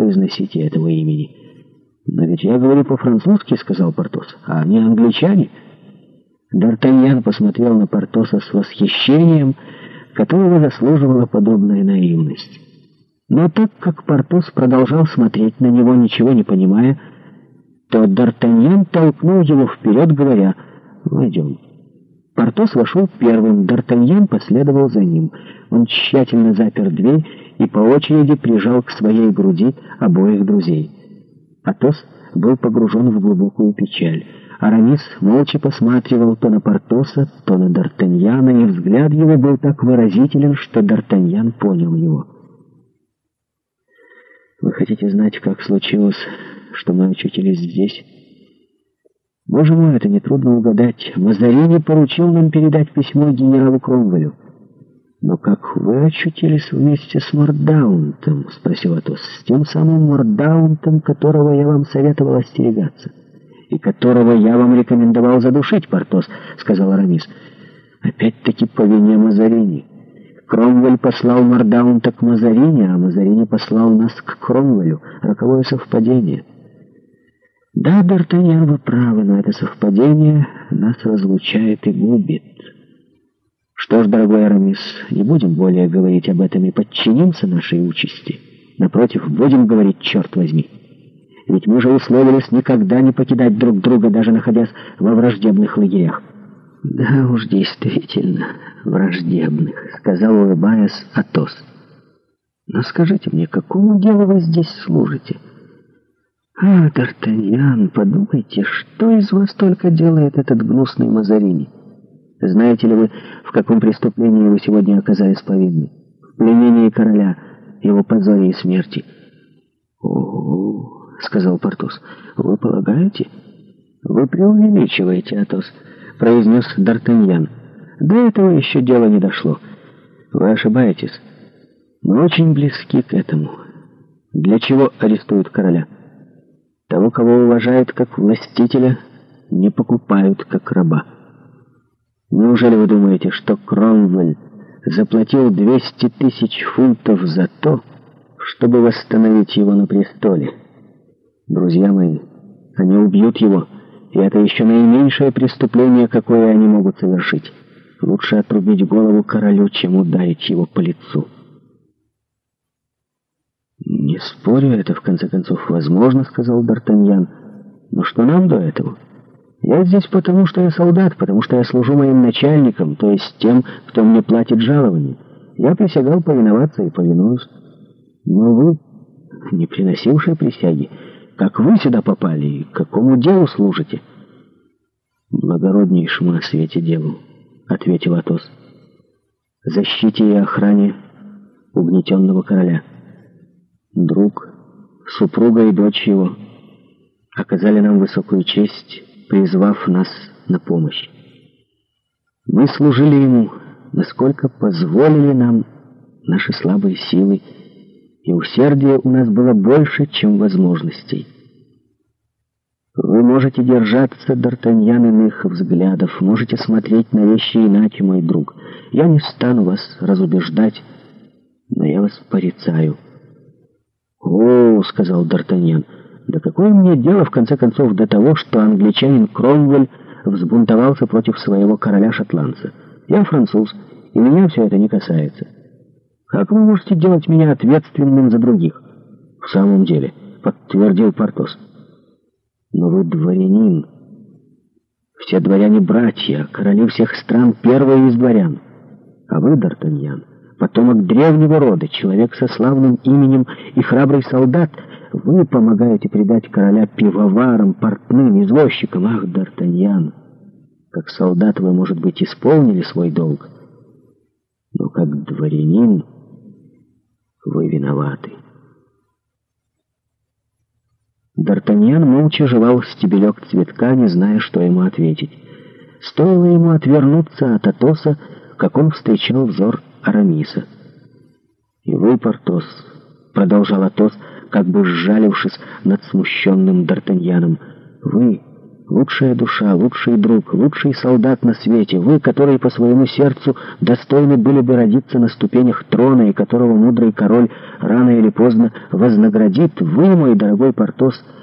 произносите этого имени. Но ведь я говорю по-французски, сказал Портос, а они англичане. Д'Артаньян посмотрел на Портоса с восхищением, которого заслуживала подобная наивность. Но так как Портос продолжал смотреть на него, ничего не понимая, то Д'Артаньян толкнул его вперед, говоря «Войдем». Портос вошел первым, Д'Артаньян последовал за ним. Он тщательно запер дверь и по очереди прижал к своей груди обоих друзей. Атос был погружен в глубокую печаль. Арамис молча посматривал то на Портоса, то на Д'Артаньяна, и взгляд его был так выразителен, что Д'Артаньян понял его. «Вы хотите знать, как случилось, что мы очутились здесь?» «Боже мой, это нетрудно угадать. Мазарини поручил нам передать письмо генералу Кромвелю». «Но как вы очутились вместе с Мордаунтом?» — спросил Атос. «С тем самым Мордаунтом, которого я вам советовал остерегаться». «И которого я вам рекомендовал задушить, Портос», — сказал Арамис. «Опять-таки по вине Мазарини. Кромвель послал Мордаунта к Мазарини, а Мазарини послал нас к Кромвелю. Роковое совпадение». «Да, Д'Артаньян, вы правы, но это совпадение нас разлучает и губит». Что ж, дорогой Арамис, не будем более говорить об этом и подчинимся нашей участи. Напротив, будем говорить, черт возьми. Ведь мы же условились никогда не покидать друг друга, даже находясь во враждебных лагерях. Да уж, действительно, враждебных, сказал улыбаясь Атос. Но скажите мне, какому делу вы здесь служите? А, Д'Артаньян, подумайте, что из вас только делает этот гнусный Мазарини? — знаете ли вы, в каком преступлении вы сегодня оказались повинны? В пленении короля, его позоре и смерти. О, — сказал Портос. — Вы полагаете? — Вы преувеличиваете, Атос, — произнес Д'Артаньян. — До этого еще дело не дошло. Вы ошибаетесь. Мы очень близки к этому. Для чего арестуют короля? Того, кого уважают как властителя, не покупают как раба. Неужели вы думаете, что Кромвель заплатил 200 тысяч фунтов за то, чтобы восстановить его на престоле? Друзья мои, они убьют его, и это еще наименьшее преступление, какое они могут совершить. Лучше отрубить голову королю, чем ударить его по лицу. «Не спорю, это в конце концов возможно», — сказал Д'Артаньян. «Но что нам до этого?» Я здесь потому, что я солдат, потому что я служу моим начальником, то есть тем, кто мне платит жалование. Я присягал повиноваться и повинуюсь. Но вы, не приносившие присяги, как вы сюда попали и какому делу служите? Благороднейшему на свете делу, — ответил Атос. Защите и охране угнетенного короля. Друг, супруга и дочь его оказали нам высокую честь, призвав нас на помощь. Мы служили Ему, насколько позволили нам наши слабые силы, и усердие у нас было больше, чем возможностей. Вы можете держаться, Д'Артаньян, иных взглядов, можете смотреть на вещи иначе, мой друг. Я не стану вас разубеждать, но я вас порицаю. — О, — сказал Д'Артаньян, — да какое мне дело, в конце концов, до того, что англичанин Кромвель взбунтовался против своего короля-шотландца? Я француз, и меня все это не касается. Как вы можете делать меня ответственным за других? В самом деле, подтвердил Портос. Но вы дворянин. Все дворяне братья, короли всех стран, первые из дворян. А вы, Д'Артаньян, потомок древнего рода, человек со славным именем и храбрый солдат — вы помогаете предать короля пивоварам, портным, извозчикам. Ах, Д'Артаньян, как солдат вы, может быть, исполнили свой долг, но как дворянин вы виноваты. Д'Артаньян молча жевал стебелек цветка, не зная, что ему ответить. Стоило ему отвернуться от Атоса, как он встречал взор Арамиса. «И вы, Портос», — продолжал Атос, — как бы сжалившись над смущенным Д'Артаньяном. «Вы Лучшая душа, лучший друг, лучший солдат на свете, вы, которые по своему сердцу достойны были бы родиться на ступенях трона, и которого мудрый король рано или поздно вознаградит, вы, мой дорогой Портос, —